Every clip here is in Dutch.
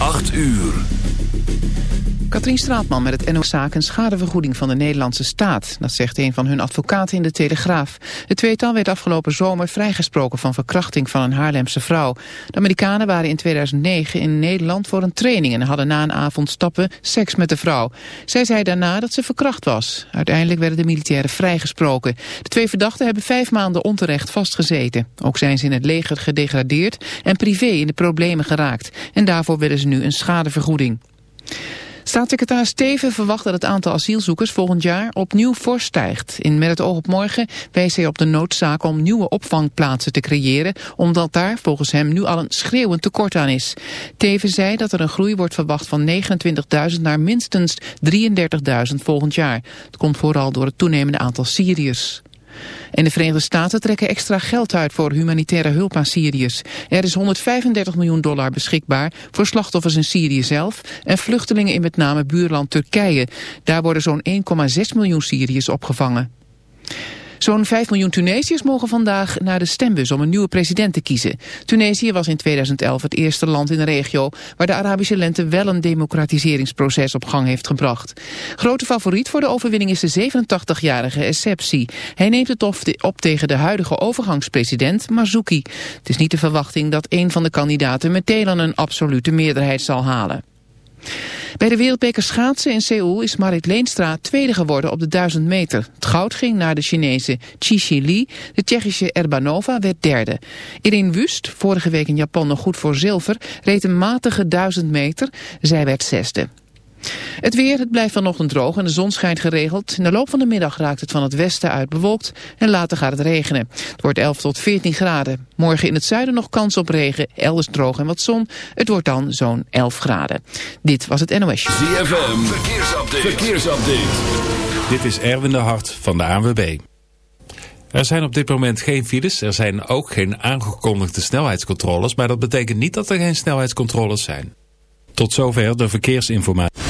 8 uur. Katrien Straatman met het NO-zaak een schadevergoeding van de Nederlandse staat. Dat zegt een van hun advocaten in de Telegraaf. Het tweetal werd afgelopen zomer vrijgesproken van verkrachting van een Haarlemse vrouw. De Amerikanen waren in 2009 in Nederland voor een training... en hadden na een avond stappen seks met de vrouw. Zij zei daarna dat ze verkracht was. Uiteindelijk werden de militairen vrijgesproken. De twee verdachten hebben vijf maanden onterecht vastgezeten. Ook zijn ze in het leger gedegradeerd en privé in de problemen geraakt. En daarvoor willen ze nu een schadevergoeding. Staatssecretaris Teven verwacht dat het aantal asielzoekers volgend jaar opnieuw fors stijgt. In Met het oog op morgen wees hij op de noodzaak om nieuwe opvangplaatsen te creëren, omdat daar volgens hem nu al een schreeuwend tekort aan is. Teven zei dat er een groei wordt verwacht van 29.000 naar minstens 33.000 volgend jaar. Het komt vooral door het toenemende aantal Syriërs. En de Verenigde Staten trekken extra geld uit voor humanitaire hulp aan Syriërs. Er is 135 miljoen dollar beschikbaar voor slachtoffers in Syrië zelf en vluchtelingen in met name buurland Turkije. Daar worden zo'n 1,6 miljoen Syriërs opgevangen. Zo'n 5 miljoen Tunesiërs mogen vandaag naar de stembus om een nieuwe president te kiezen. Tunesië was in 2011 het eerste land in de regio waar de Arabische lente wel een democratiseringsproces op gang heeft gebracht. Grote favoriet voor de overwinning is de 87-jarige Essebsi. Hij neemt het op tegen de huidige overgangspresident Marzouki. Het is niet de verwachting dat een van de kandidaten meteen aan een absolute meerderheid zal halen. Bij de wereldbeker schaatsen in Seoul is Marit Leenstra tweede geworden op de 1000 meter. Het goud ging naar de Chinese Chi Li. De Tsjechische Erbanova werd derde. Irene Wust, vorige week in Japan nog goed voor zilver, reed een matige 1000 meter. Zij werd zesde. Het weer, het blijft vanochtend droog en de zon schijnt geregeld. In de loop van de middag raakt het van het westen uit bewolkt en later gaat het regenen. Het wordt 11 tot 14 graden. Morgen in het zuiden nog kans op regen, elders droog en wat zon. Het wordt dan zo'n 11 graden. Dit was het NOS. ZFM, verkeersupdate. verkeersupdate. Dit is Erwin de Hart van de ANWB. Er zijn op dit moment geen files. Er zijn ook geen aangekondigde snelheidscontroles. Maar dat betekent niet dat er geen snelheidscontroles zijn. Tot zover de verkeersinformatie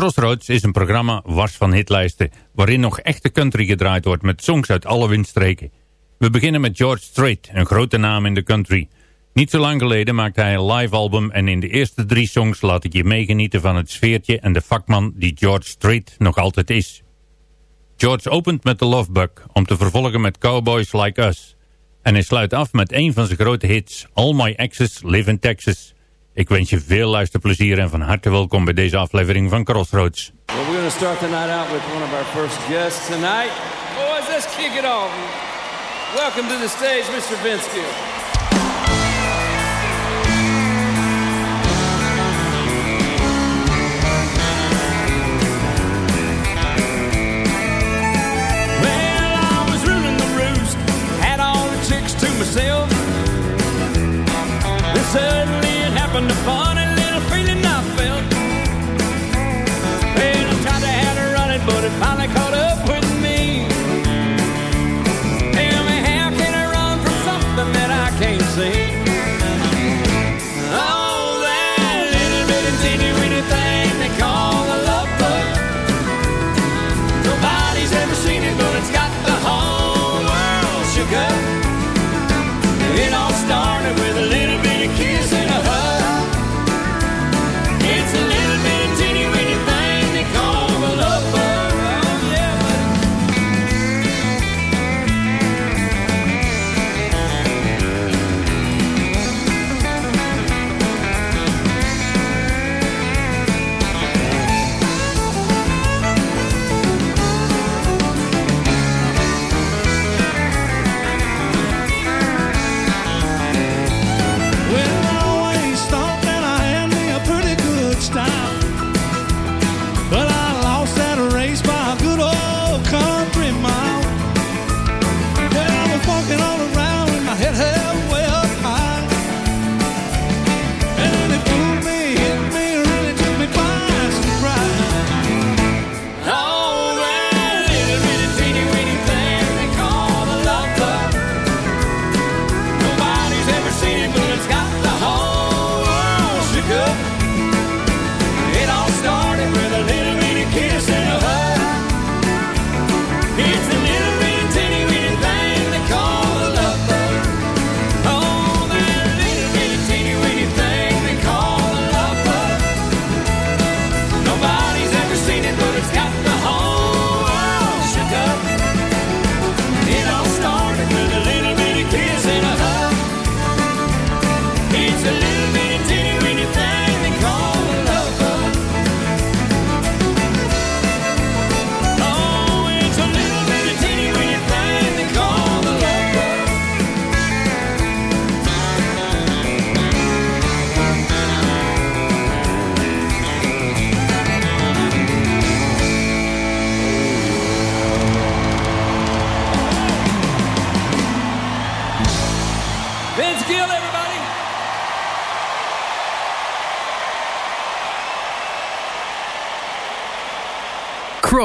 Crossroads is een programma wars van hitlijsten... waarin nog echte country gedraaid wordt met songs uit alle windstreken. We beginnen met George Strait, een grote naam in de country. Niet zo lang geleden maakte hij een live album... en in de eerste drie songs laat ik je meegenieten van het sfeertje... en de vakman die George Strait nog altijd is. George opent met The Love Bug... om te vervolgen met Cowboys Like Us... En hij sluit af met een van zijn grote hits, All My Exes Live in Texas. Ik wens je veel luisterplezier en van harte welkom bij deze aflevering van Crossroads. Well, we're going to start the night out with one of our first guests tonight. Boys, let's kick it off. Welcome to the stage, Mr. Vince Gill. myself. having to find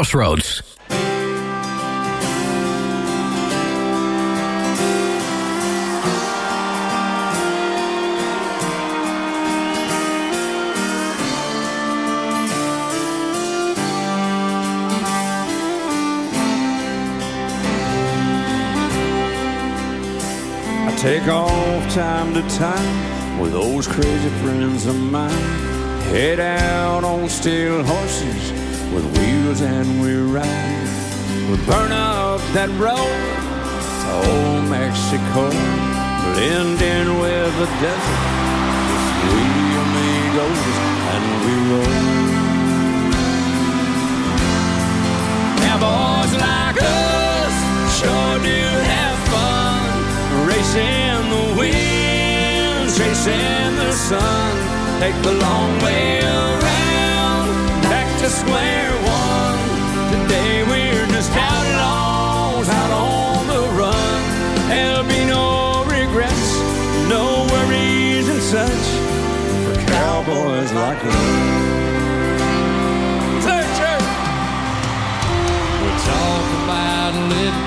Crossroads. I take off time to time with those crazy friends of mine. Head out on steel horses with wheels and we ride. We burn up that road to old Mexico, blend in with the desert. Just we amigos and we roll. Now boys like us sure do have fun racing the wind, chasing the sun. Take the long way around, cowboys like us. Searcher! We talk about living,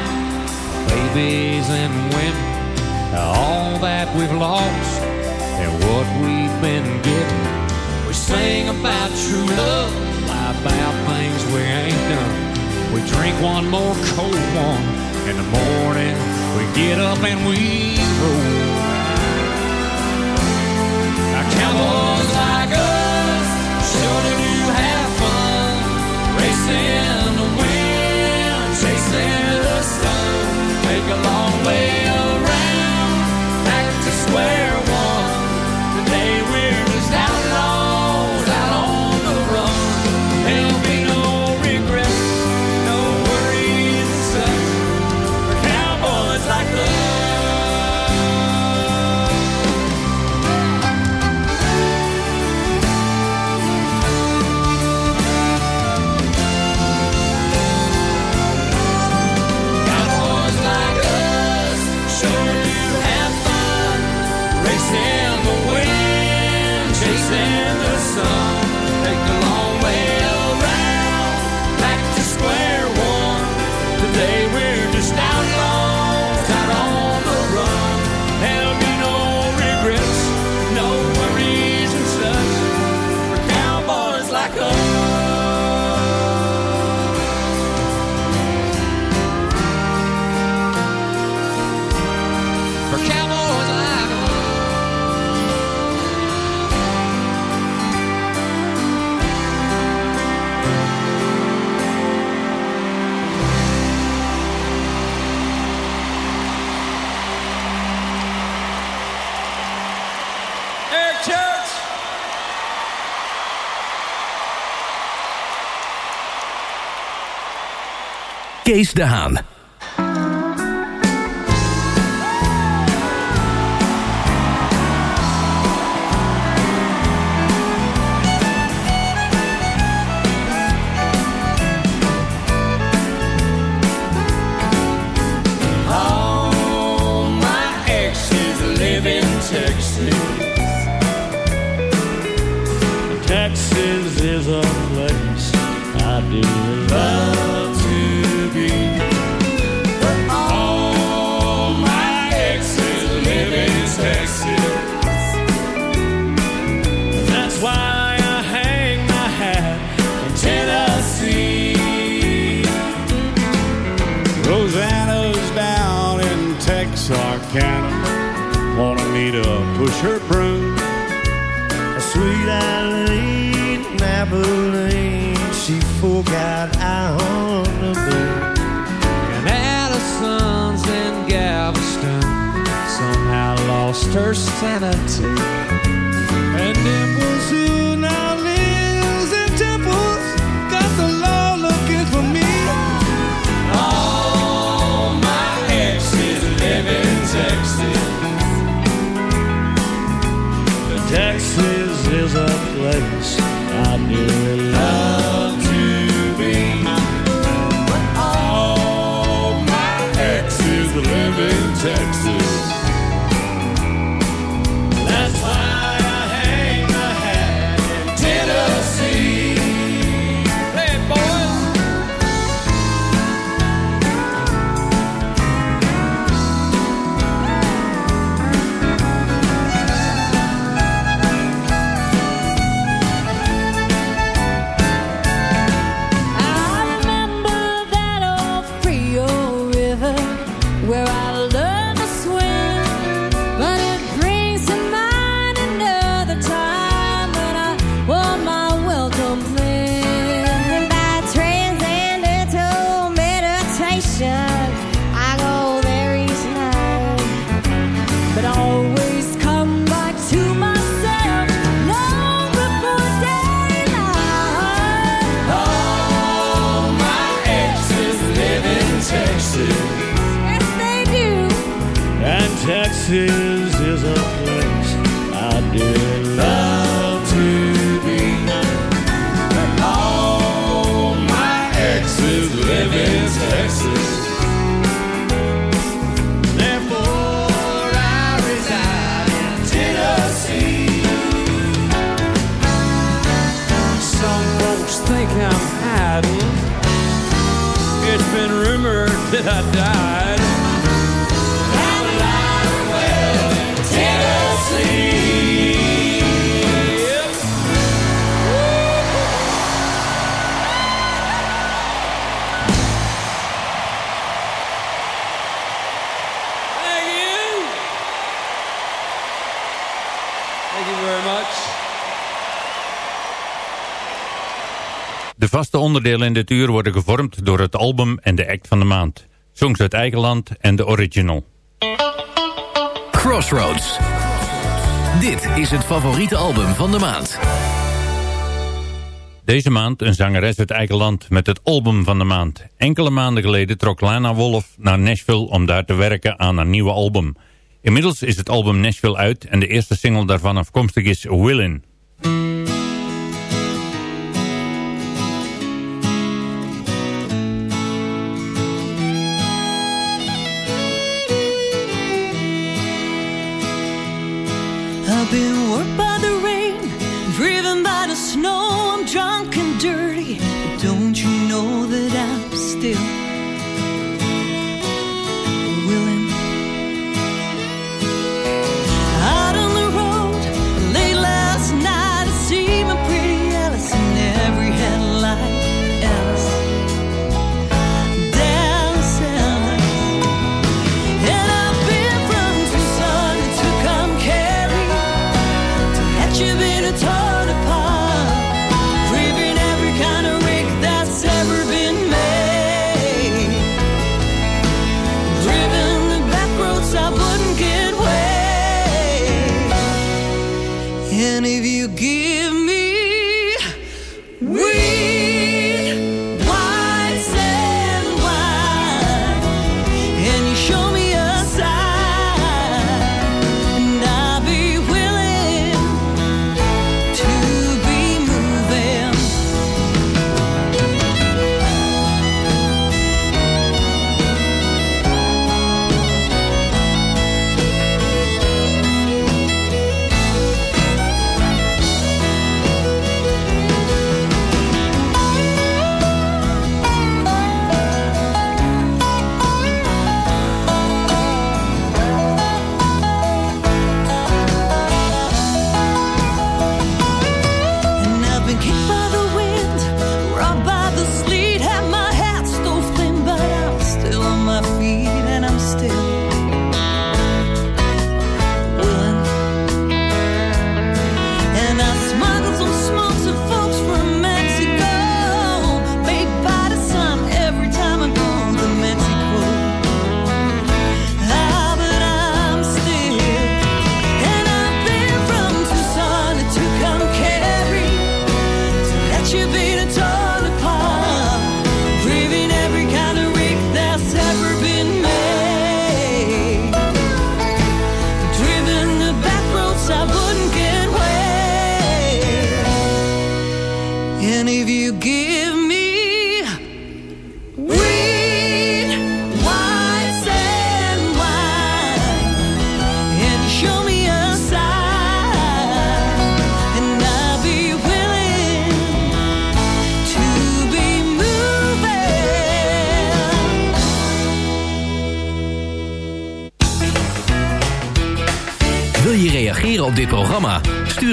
babies and women, all that we've lost and what we've been given. We sing about true love, lie about things we ain't done. We drink one more cold one in the morning. We get up and we roll. Racing the wind, chasing the sun. Take a long Kees de Haan. wash her broom. A sweet Eileen and Abilene, she forgot I owned a blue. And Addison's in Galveston somehow lost her sanity. onderdelen in dit uur worden gevormd door het album en de act van de maand. Songs uit eigen land en de original. Crossroads. Dit is het favoriete album van de maand. Deze maand een zangeres uit eigen land met het album van de maand. Enkele maanden geleden trok Lana Wolf naar Nashville om daar te werken aan haar nieuwe album. Inmiddels is het album Nashville uit en de eerste single daarvan afkomstig is Willin'. been worked by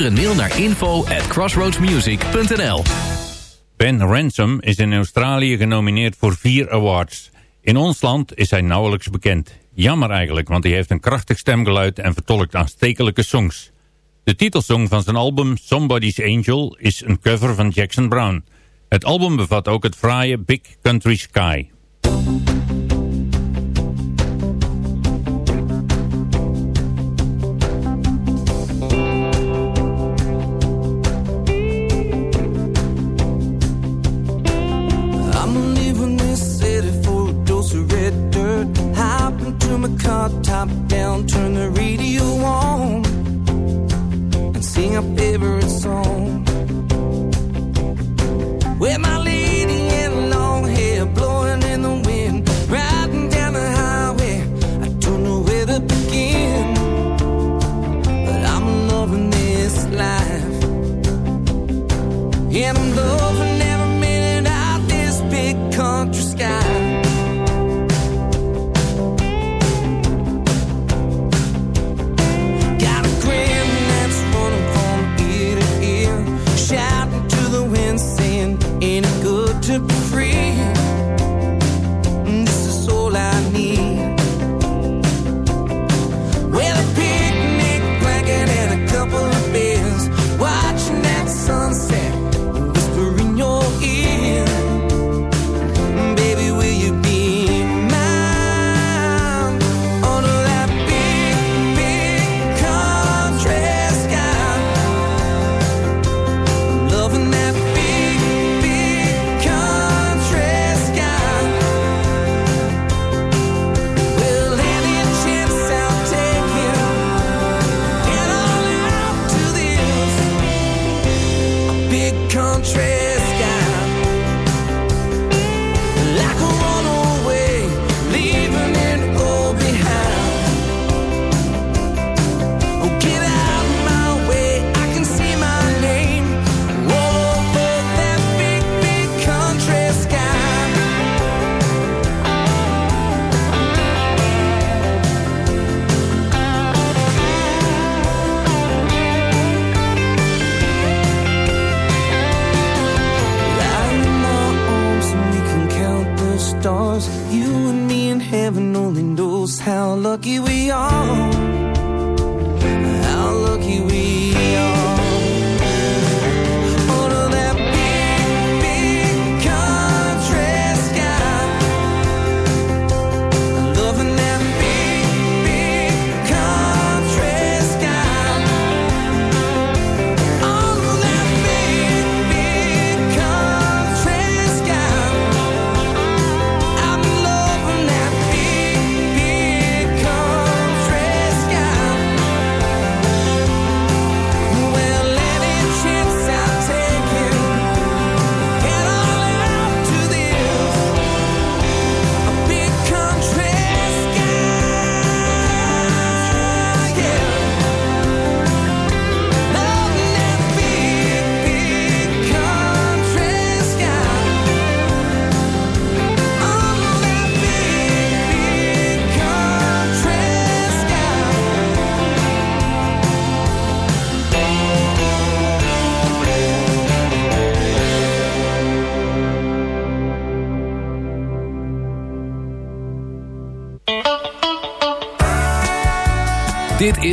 Een mail naar info at crossroadsmusic.nl Ben Ransom is in Australië genomineerd voor vier awards. In ons land is hij nauwelijks bekend. Jammer eigenlijk, want hij heeft een krachtig stemgeluid en vertolkt aanstekelijke songs. De titelsong van zijn album Somebody's Angel is een cover van Jackson Brown. Het album bevat ook het fraaie Big Country Sky.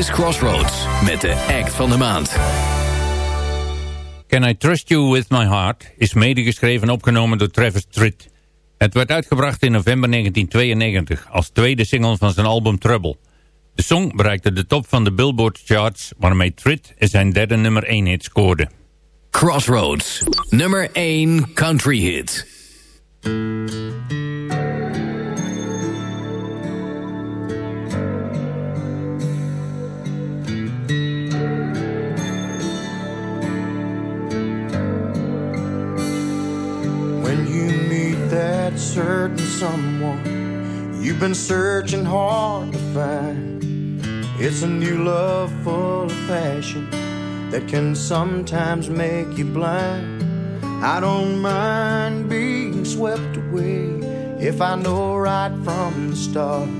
Is Crossroads met de act van de maand. Can I Trust You With My Heart is medegeschreven en opgenomen door Travis Tritt. Het werd uitgebracht in november 1992 als tweede single van zijn album Trouble. De song bereikte de top van de Billboard charts waarmee Tritt zijn derde nummer 1 hit scoorde. Crossroads, nummer 1 country hit. that certain someone you've been searching hard to find. It's a new love full of passion that can sometimes make you blind. I don't mind being swept away if I know right from the start.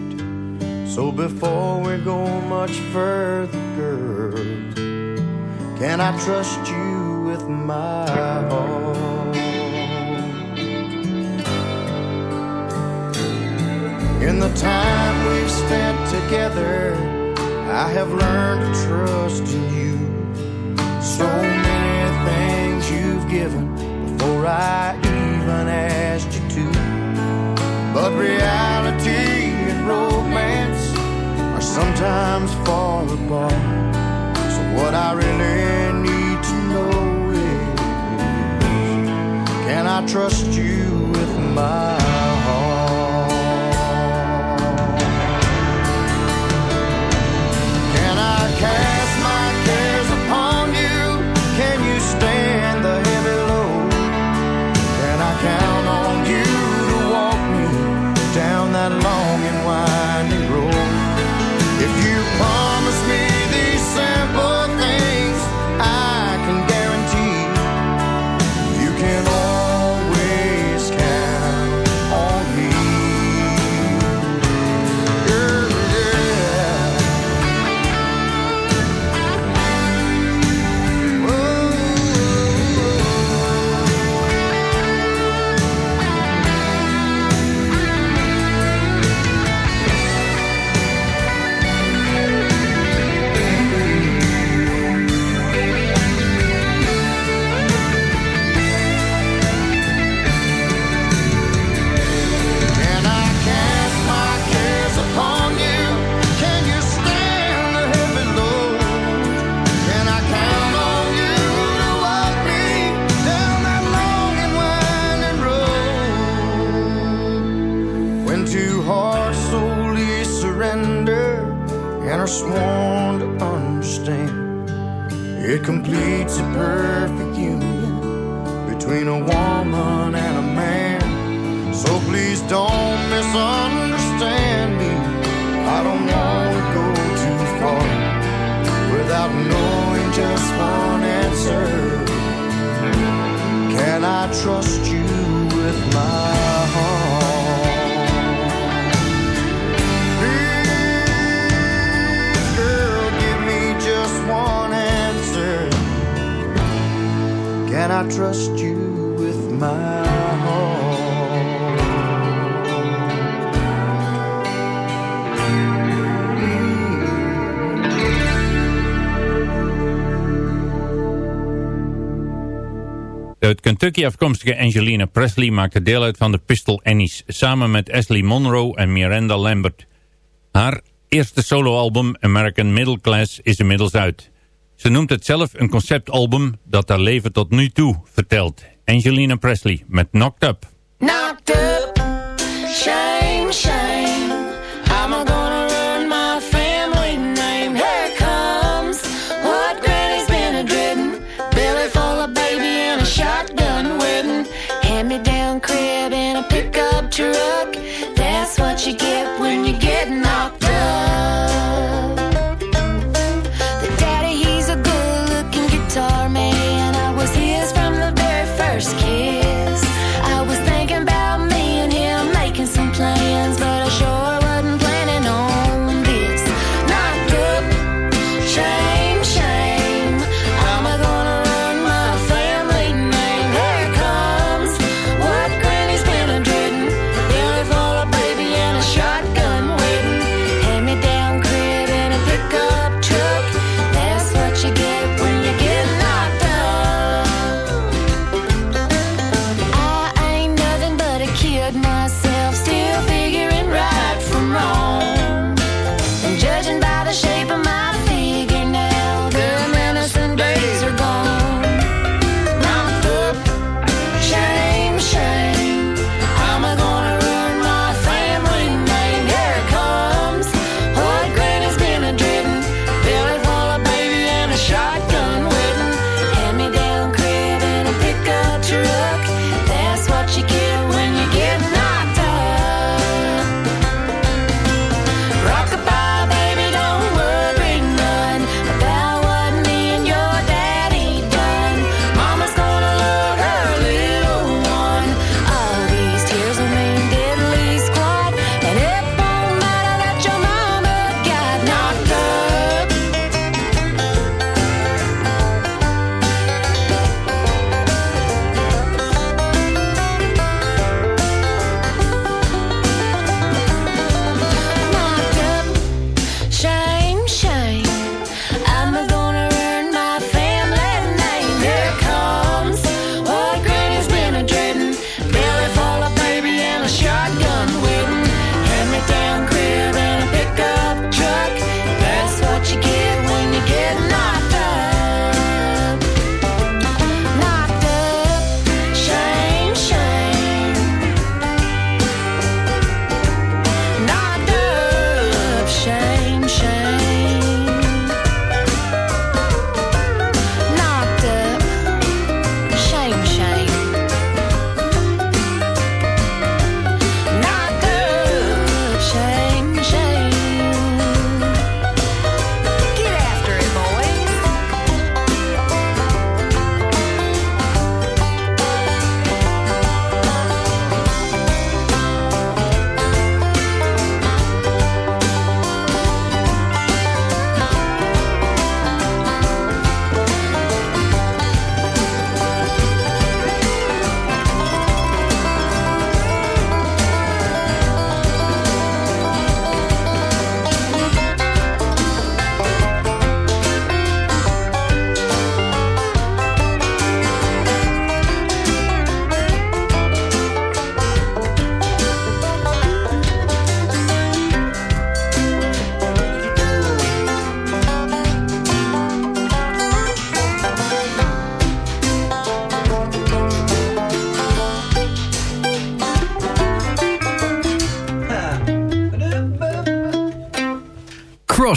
So before we go much further, girl, can I trust you with my? In the time we've spent together, I have learned to trust in you. So many things you've given before I even asked you to. But reality and romance are sometimes far apart. So, what I really need to know is can I trust you with my Kentucky afkomstige Angelina Presley maakte deel uit van de Pistol Annies... samen met Ashley Monroe en Miranda Lambert. Haar eerste soloalbum American Middle Class is inmiddels uit. Ze noemt het zelf een conceptalbum dat haar leven tot nu toe vertelt. Angelina Presley met Knocked Up. Knocked Up!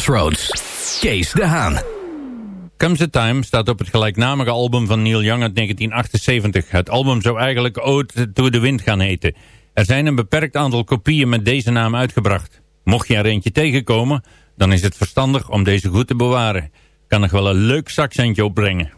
Crossroads. Kees de Haan. Comes a Time staat op het gelijknamige album van Neil Young uit 1978. Het album zou eigenlijk Ode to the Wind gaan heten. Er zijn een beperkt aantal kopieën met deze naam uitgebracht. Mocht je er eentje tegenkomen, dan is het verstandig om deze goed te bewaren. Kan nog wel een leuk zakcentje opbrengen.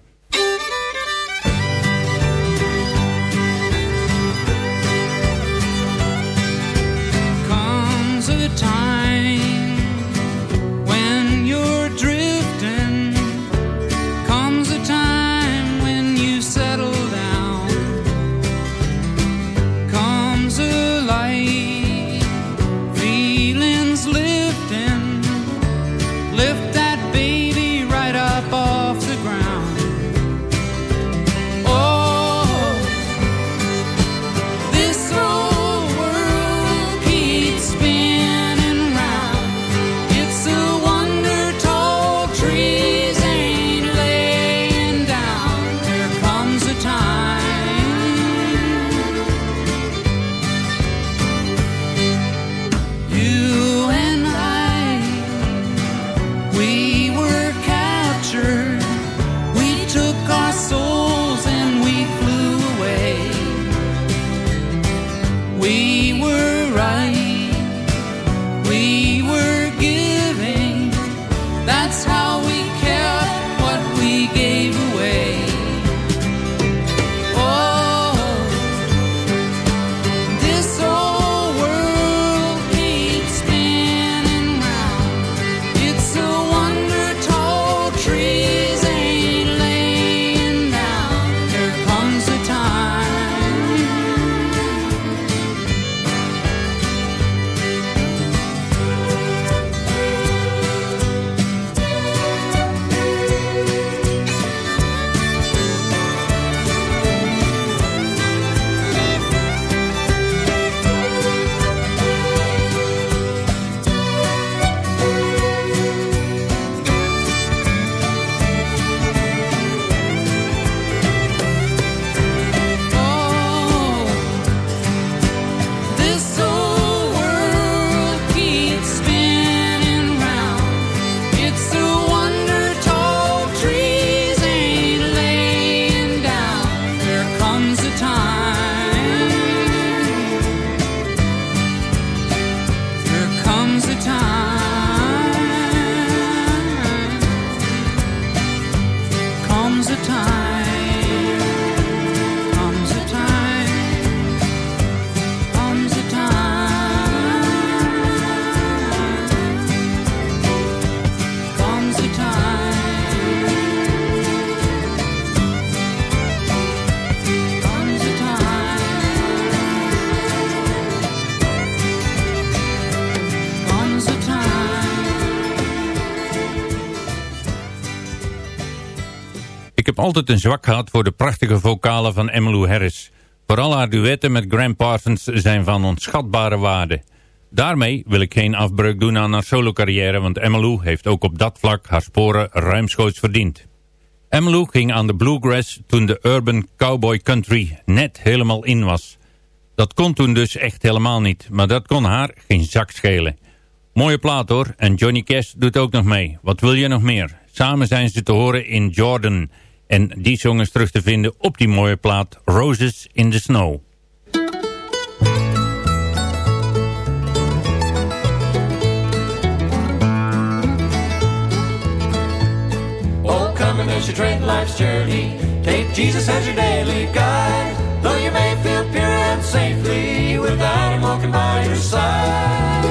Altijd een zwak gehad voor de prachtige vocalen van Emmylou Harris. Vooral haar duetten met Graham Parsons zijn van onschatbare waarde. Daarmee wil ik geen afbreuk doen aan haar solocarrière, want Emmylou heeft ook op dat vlak haar sporen ruimschoots verdiend. Emmylou ging aan de bluegrass toen de urban cowboy country net helemaal in was. Dat kon toen dus echt helemaal niet, maar dat kon haar geen zak schelen. Mooie plaat hoor, en Johnny Cash doet ook nog mee. Wat wil je nog meer? Samen zijn ze te horen in Jordan. En die song is terug te vinden op die mooie plaat Roses in the Snow. Oh, coming as you tread life's journey. Take Jesus as your daily guide. Though you may feel pure and safely without him walking by your side.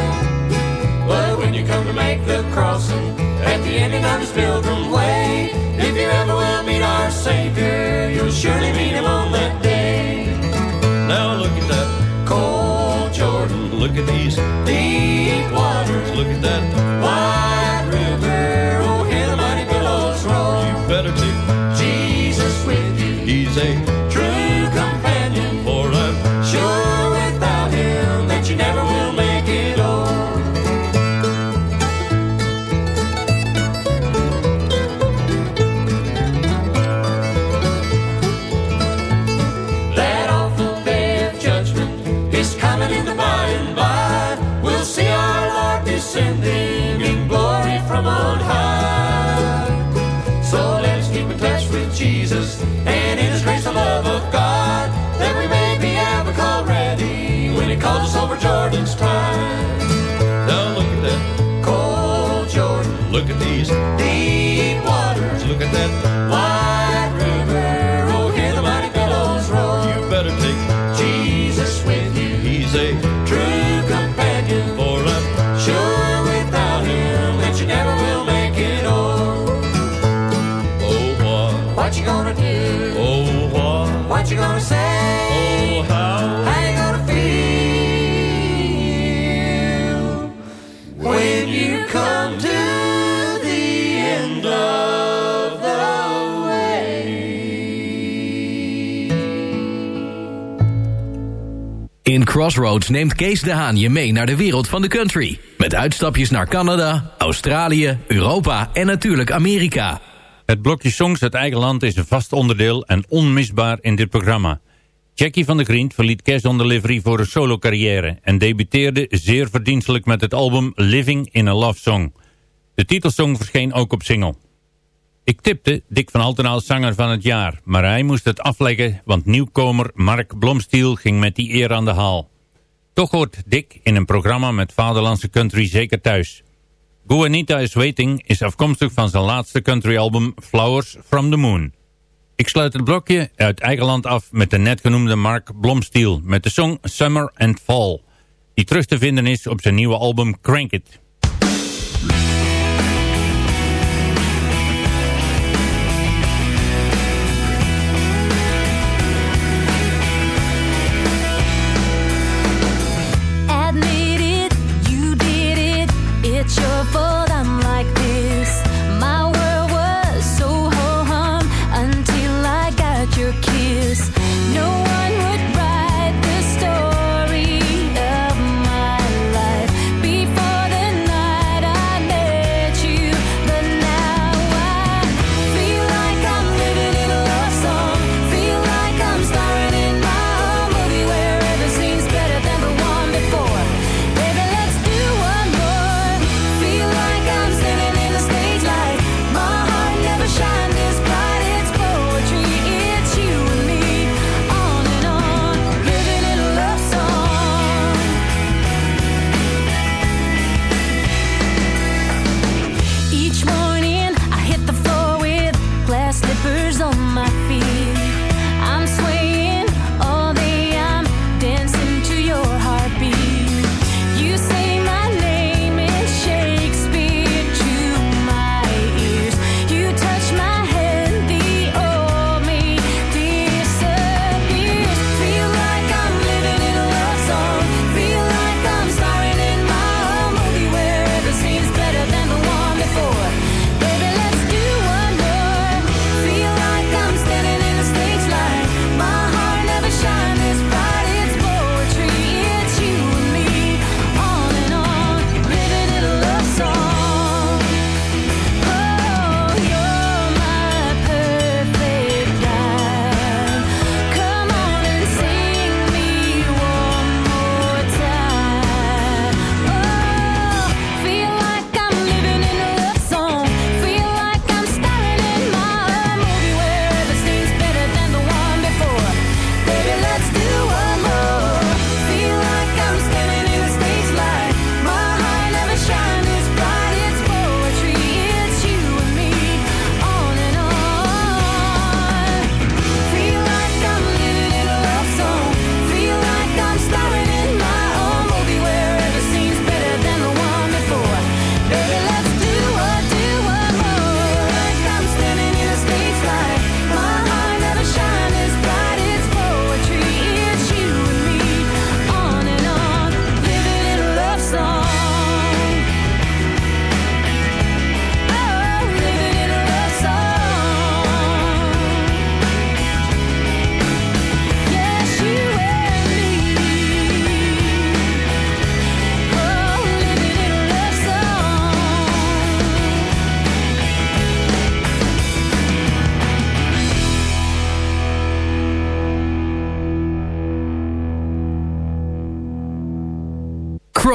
But when you come to make the crossing at the ending of this pilgrim way, you'll surely meet him on that day. Now look at that cold Jordan. Look at these deep waters. Look at that that Crossroads neemt Kees de Haan je mee naar de wereld van de country. Met uitstapjes naar Canada, Australië, Europa en natuurlijk Amerika. Het blokje Songs uit eigen land is een vast onderdeel en onmisbaar in dit programma. Jackie van der Grient verliet Cash on Delivery voor een solo carrière... en debuteerde zeer verdienstelijk met het album Living in a Love Song. De titelsong verscheen ook op single. Ik tipte Dick van Alten als zanger van het jaar, maar hij moest het afleggen, want nieuwkomer Mark Blomstiel ging met die eer aan de haal. Toch hoort Dick in een programma met vaderlandse country zeker thuis. Guanita is Waiting is afkomstig van zijn laatste countryalbum Flowers from the Moon. Ik sluit het blokje uit eigen land af met de net genoemde Mark Blomstiel met de song Summer and Fall, die terug te vinden is op zijn nieuwe album Crank It.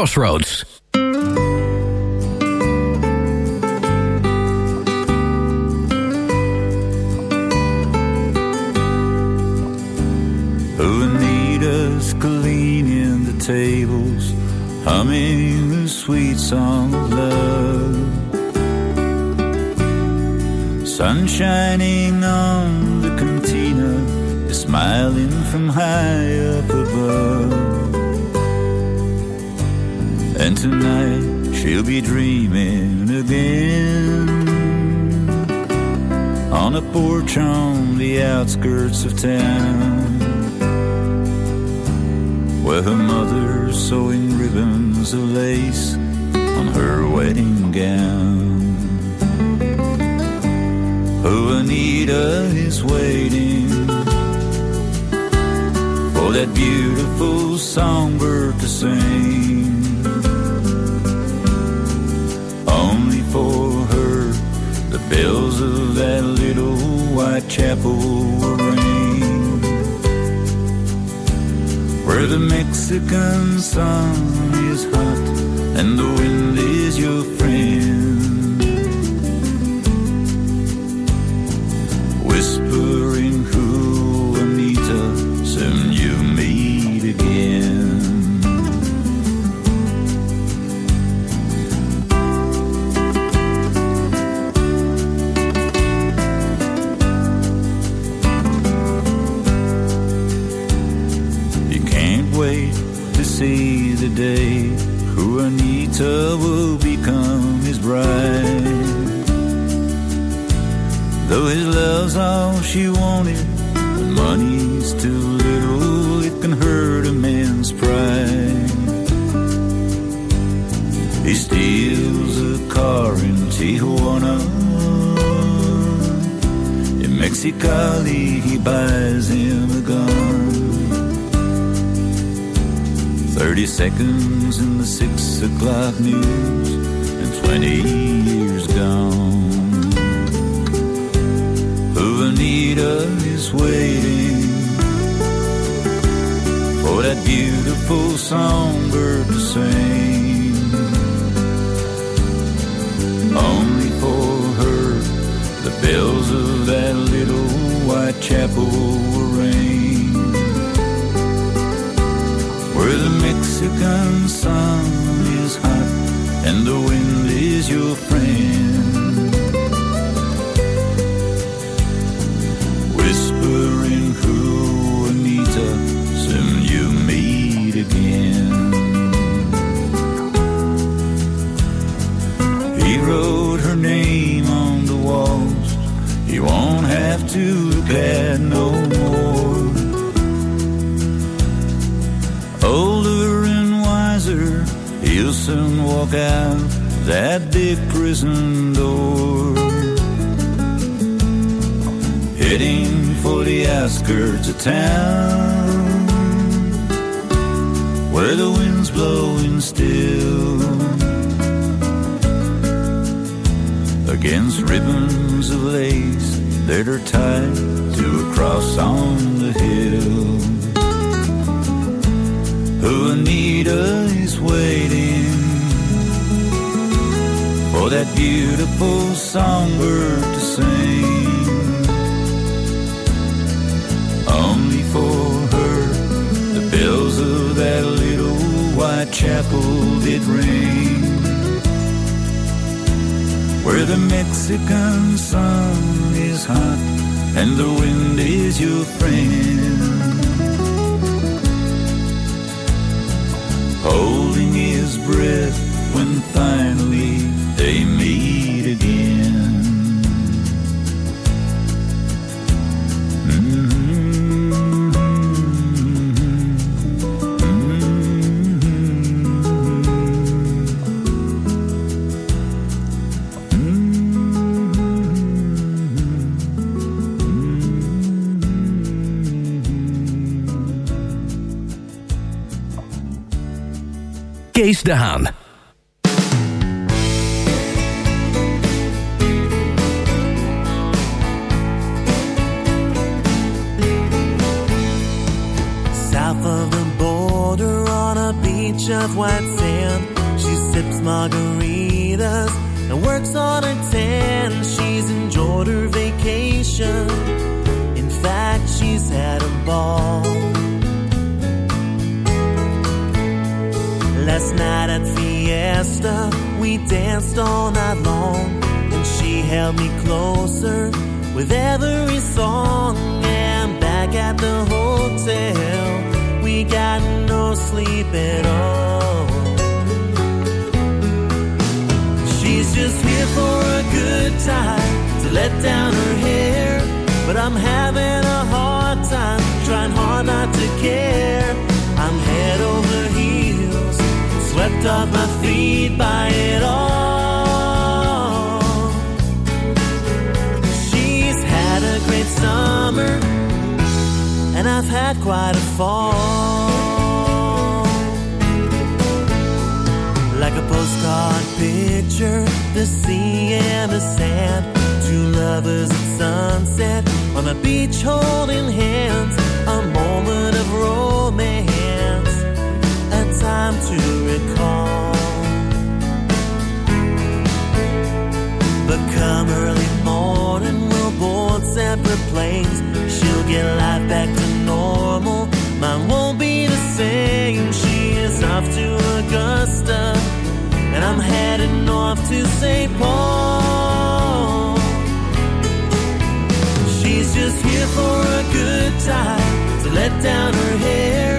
Crossroads. Who Anita's cleaning the tables, humming the sweet song of love. Sun shining on the cantina, smiling from high up tonight she'll be dreaming again on a porch on the outskirts of town where her mother's sewing ribbons of lace on her wedding gown. Oh, Anita is waiting for that beautiful songbird to sing. Bells of that little white chapel will ring. Where the Mexican sun is hot and the wind is your friend. Mexicali, he buys him a gun. 30 seconds in the six o'clock news, and 20 years gone. Juanita is waiting for that beautiful songbird to sing. Only for her, the bells of that chapel will ring. Where the Mexican sun is hot and the wind is your friend. pretend beach of white sand, she sips margaritas and works on her tan. She's enjoyed her vacation. In fact, she's had a ball. Last night at Fiesta, we danced all night long, and she held me closer with every song. And back at the hotel, got no sleep at all. She's just here for a good time to let down her hair. But I'm having a hard time, trying hard not to care. I'm head over heels, swept off my feet by it all. She's had a great summer, and I've had quite a fall. Like a postcard picture, the sea and the sand. Two lovers at sunset on the beach holding hands. A moment of romance, a time to recall. But come early morning, we'll board separate planes. She'll get life back to normal. Mine won't be the same. She is off to Augusta, and I'm heading off to St. Paul. She's just here for a good time to let down her hair.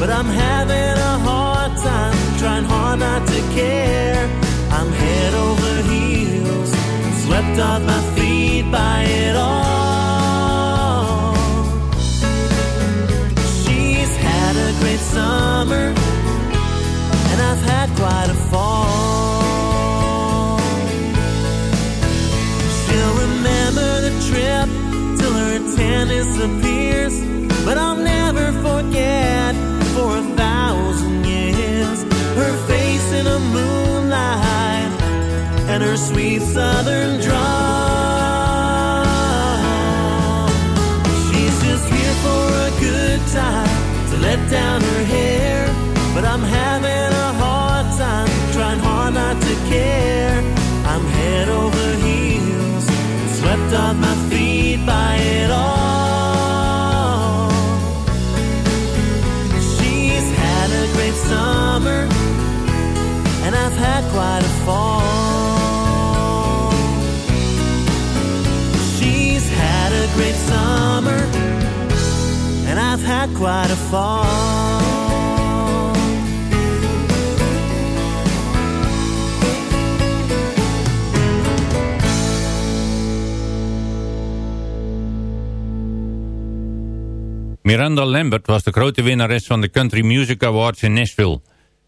But I'm having a hard time, trying hard not to care. I'm head over heels, swept off my feet by it all. Summer, and I've had quite a fall. She'll remember the trip till her tan disappears. But I'll never forget for a thousand years her face in the moonlight and her sweet southern drawl. She's just here for a good time to let down her I'm having a hard time trying hard not to care. I'm head over heels, swept off my feet by it all. She's had a great summer, and I've had quite a fall. She's had a great summer, and I've had quite a fall. Miranda Lambert was de grote winnares van de Country Music Awards in Nashville.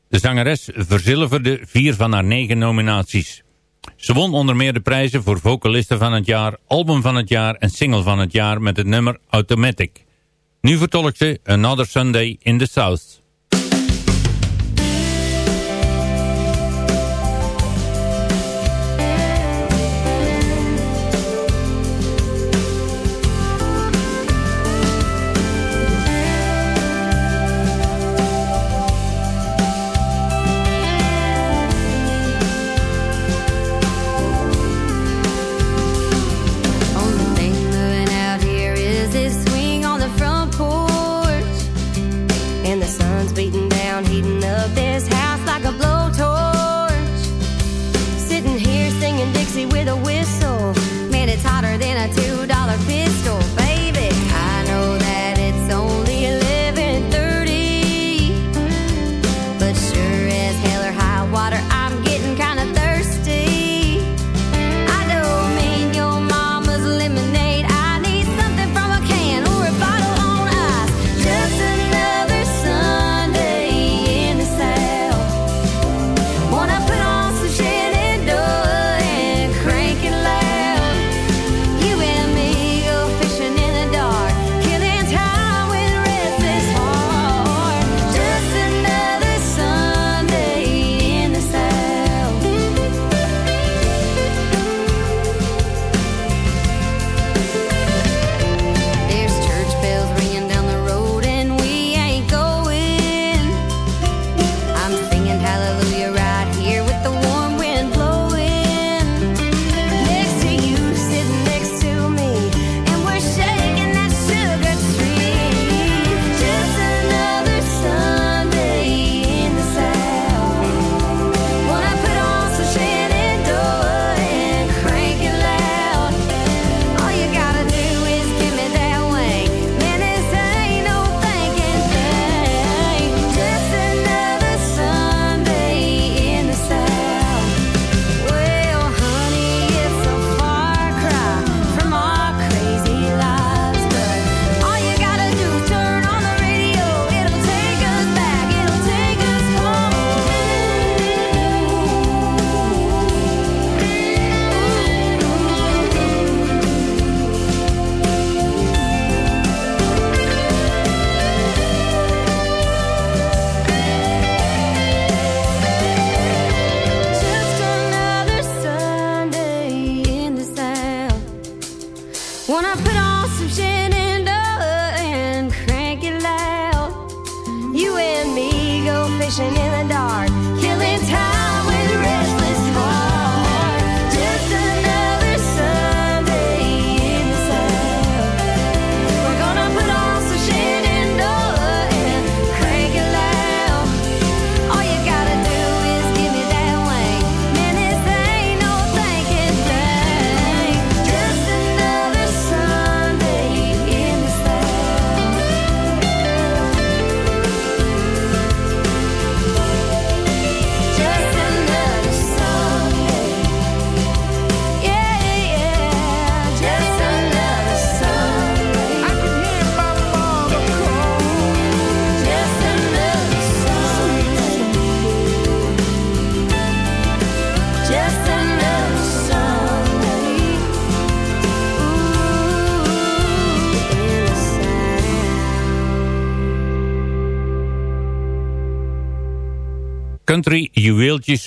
De zangeres verzilverde vier van haar negen nominaties. Ze won onder meer de prijzen voor vocaliste van het jaar, album van het jaar en single van het jaar met het nummer Automatic. Nu vertolkt ze Another Sunday in the South.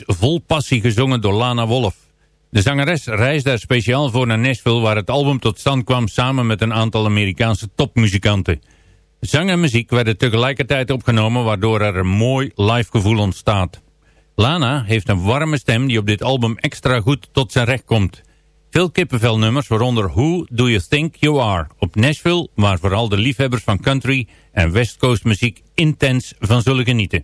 Vol passie gezongen door Lana Wolf. De zangeres reisde daar speciaal voor naar Nashville waar het album tot stand kwam samen met een aantal Amerikaanse topmuzikanten. Zang en muziek werden tegelijkertijd opgenomen waardoor er een mooi live gevoel ontstaat. Lana heeft een warme stem die op dit album extra goed tot zijn recht komt. Veel kippenvelnummers, waaronder Who Do You Think You Are op Nashville, waar vooral de liefhebbers van country en West Coast muziek intens van zullen genieten.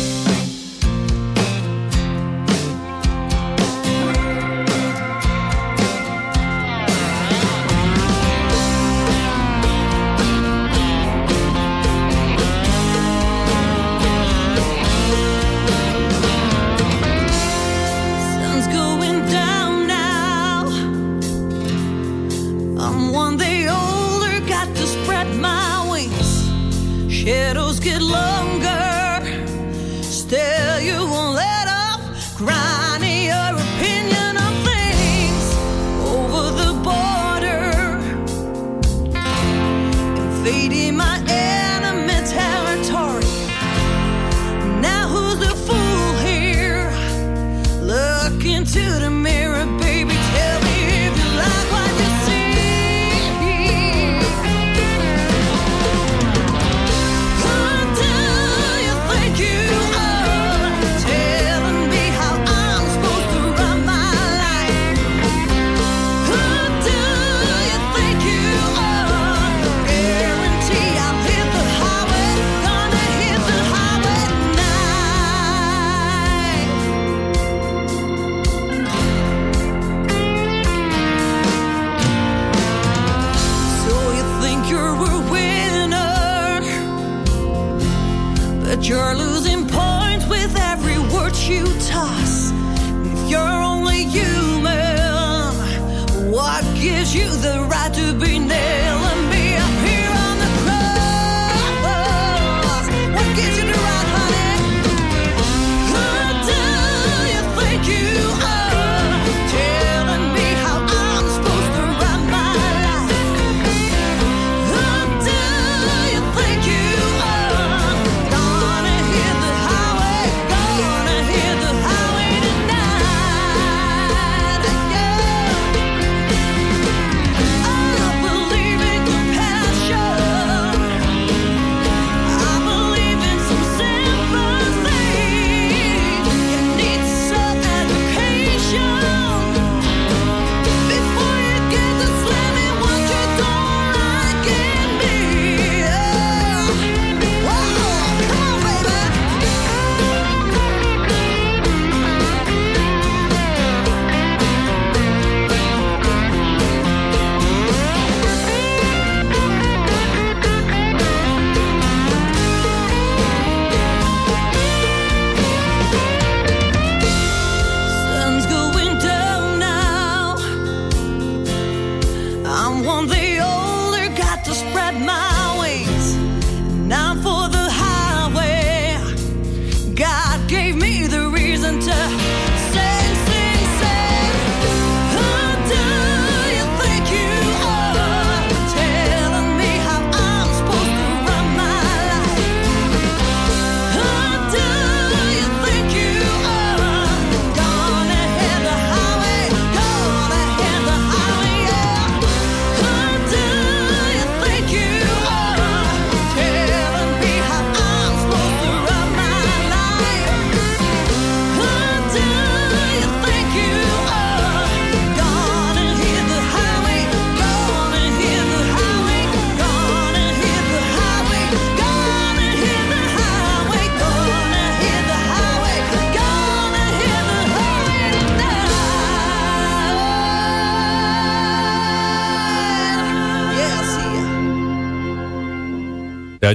Shadows get longer. Still, you won't let up. Grinding your opinion of things over the border. Invading my enemy territory. Now who's the fool here? Look into the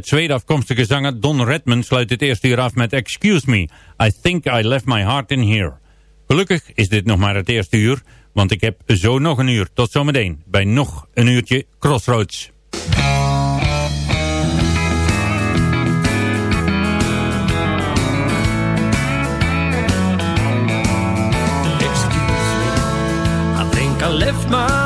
Tweede afkomstige zanger Don Redman sluit dit eerste uur af met Excuse Me, I Think I Left My Heart In Here. Gelukkig is dit nog maar het eerste uur, want ik heb zo nog een uur. Tot zometeen bij nog een uurtje Crossroads. Excuse me, I think I left my